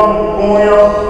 中国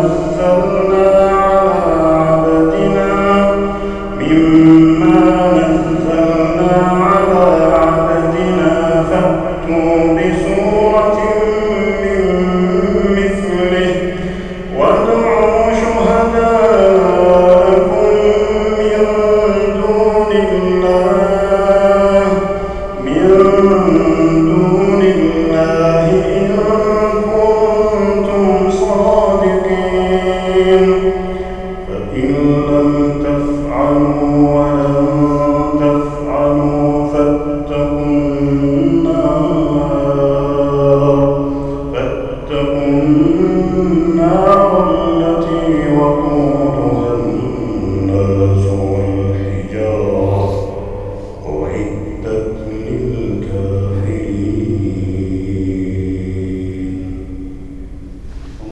eight thirteen